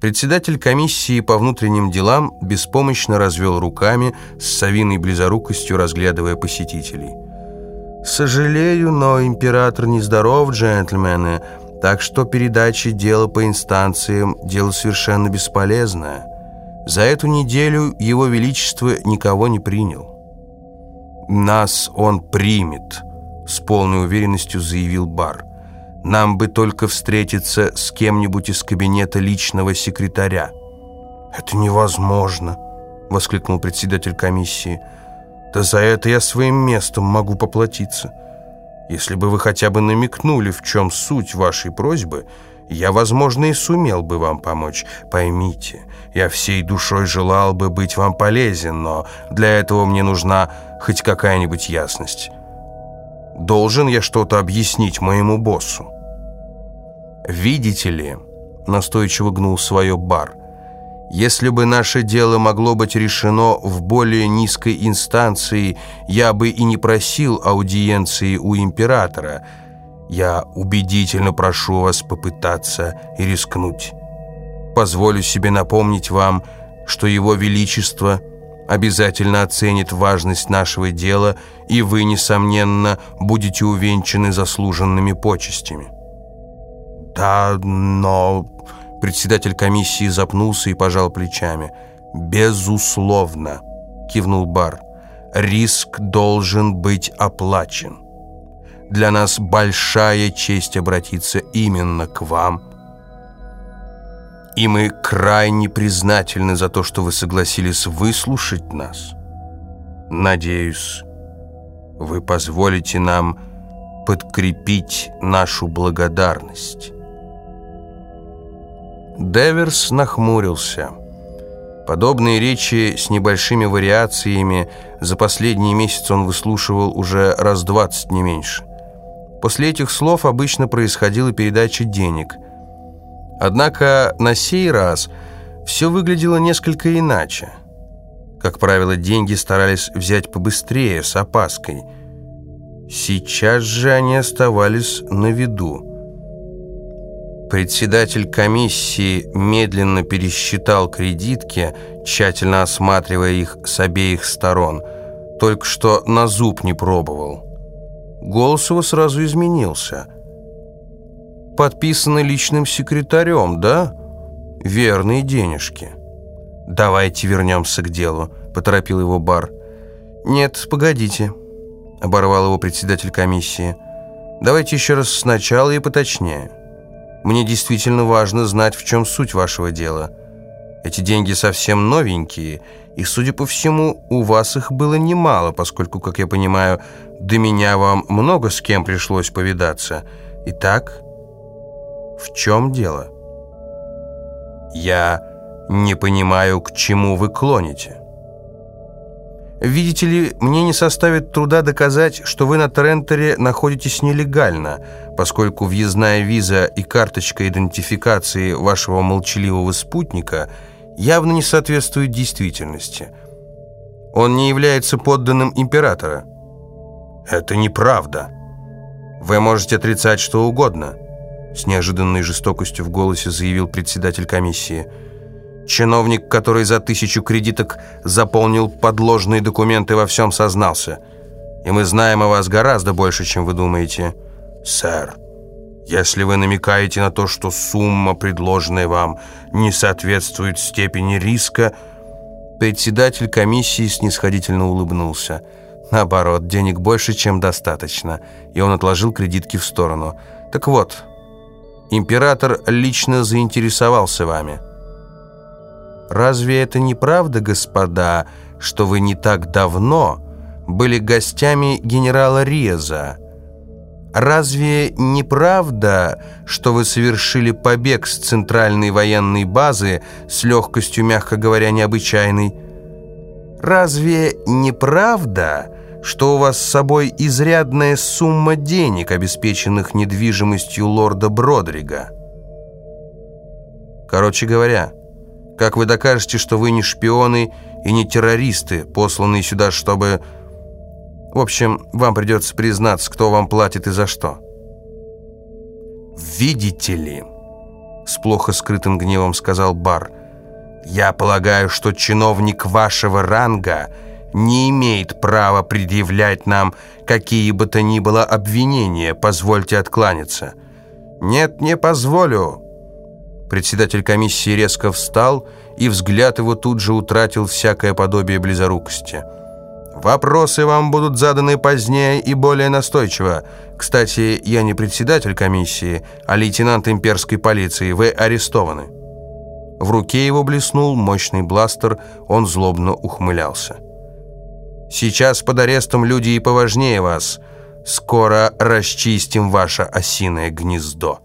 Председатель комиссии по внутренним делам беспомощно развел руками с совиной близорукостью, разглядывая посетителей. «Сожалею, но император нездоров, джентльмены, так что передача дела по инстанциям – дело совершенно бесполезное. За эту неделю его величество никого не принял». «Нас он примет», – с полной уверенностью заявил Бар. Нам бы только встретиться с кем-нибудь из кабинета личного секретаря». «Это невозможно», — воскликнул председатель комиссии. «Да за это я своим местом могу поплатиться. Если бы вы хотя бы намекнули, в чем суть вашей просьбы, я, возможно, и сумел бы вам помочь. Поймите, я всей душой желал бы быть вам полезен, но для этого мне нужна хоть какая-нибудь ясность». Должен я что-то объяснить моему боссу. «Видите ли», — настойчиво гнул свое бар, «если бы наше дело могло быть решено в более низкой инстанции, я бы и не просил аудиенции у императора. Я убедительно прошу вас попытаться и рискнуть. Позволю себе напомнить вам, что его величество — обязательно оценит важность нашего дела, и вы, несомненно, будете увенчаны заслуженными почестями». «Да, но...» Председатель комиссии запнулся и пожал плечами. «Безусловно», — кивнул Бар. «Риск должен быть оплачен. Для нас большая честь обратиться именно к вам» и мы крайне признательны за то, что вы согласились выслушать нас. Надеюсь, вы позволите нам подкрепить нашу благодарность». Деверс нахмурился. Подобные речи с небольшими вариациями за последние месяцы он выслушивал уже раз двадцать, не меньше. После этих слов обычно происходила передача денег – Однако на сей раз все выглядело несколько иначе. Как правило, деньги старались взять побыстрее, с опаской. Сейчас же они оставались на виду. Председатель комиссии медленно пересчитал кредитки, тщательно осматривая их с обеих сторон. Только что на зуб не пробовал. Голос его сразу изменился – подписаны личным секретарем, да? Верные денежки. Давайте вернемся к делу, поторопил его бар. Нет, погодите, оборвал его председатель комиссии. Давайте еще раз сначала и поточнее. Мне действительно важно знать, в чем суть вашего дела. Эти деньги совсем новенькие, и, судя по всему, у вас их было немало, поскольку, как я понимаю, до меня вам много с кем пришлось повидаться. Итак, в чем дело? Я не понимаю, к чему вы клоните. Видите ли, мне не составит труда доказать, что вы на Трентере находитесь нелегально, поскольку въездная виза и карточка идентификации вашего молчаливого спутника явно не соответствуют действительности. Он не является подданным императора. Это неправда. Вы можете отрицать что угодно – с неожиданной жестокостью в голосе заявил председатель комиссии. Чиновник, который за тысячу кредиток заполнил подложные документы, во всем сознался. И мы знаем о вас гораздо больше, чем вы думаете. Сэр, если вы намекаете на то, что сумма, предложенная вам, не соответствует степени риска, председатель комиссии снисходительно улыбнулся. Наоборот, денег больше, чем достаточно. И он отложил кредитки в сторону. Так вот, Император лично заинтересовался вами. Разве это не правда, господа, что вы не так давно были гостями генерала Реза? Разве не правда, что вы совершили побег с центральной военной базы с легкостью, мягко говоря, необычайной? Разве не правда, что у вас с собой изрядная сумма денег, обеспеченных недвижимостью лорда Бродрига. Короче говоря, как вы докажете, что вы не шпионы и не террористы, посланные сюда, чтобы... В общем, вам придется признаться, кто вам платит и за что. «Видите ли», — с плохо скрытым гневом сказал Бар. «Я полагаю, что чиновник вашего ранга не имеет права предъявлять нам какие бы то ни было обвинения. Позвольте откланяться». «Нет, не позволю». Председатель комиссии резко встал, и взгляд его тут же утратил всякое подобие близорукости. «Вопросы вам будут заданы позднее и более настойчиво. Кстати, я не председатель комиссии, а лейтенант имперской полиции. Вы арестованы». В руке его блеснул мощный бластер, он злобно ухмылялся. «Сейчас под арестом люди и поважнее вас. Скоро расчистим ваше осиное гнездо».